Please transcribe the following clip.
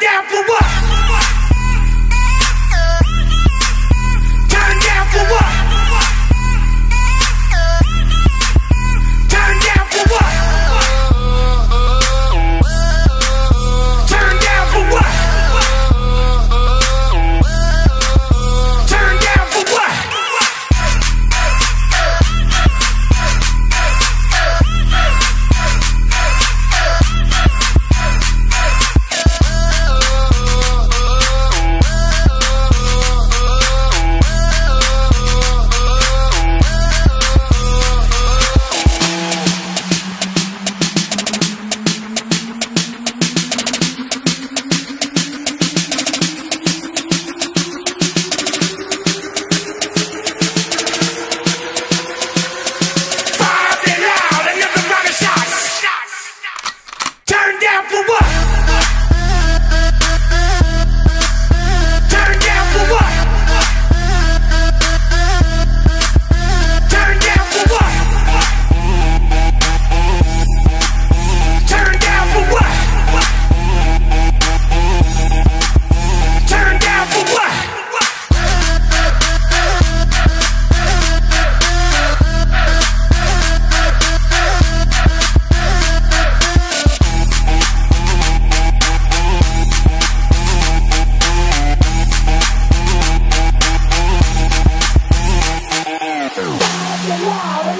down for what?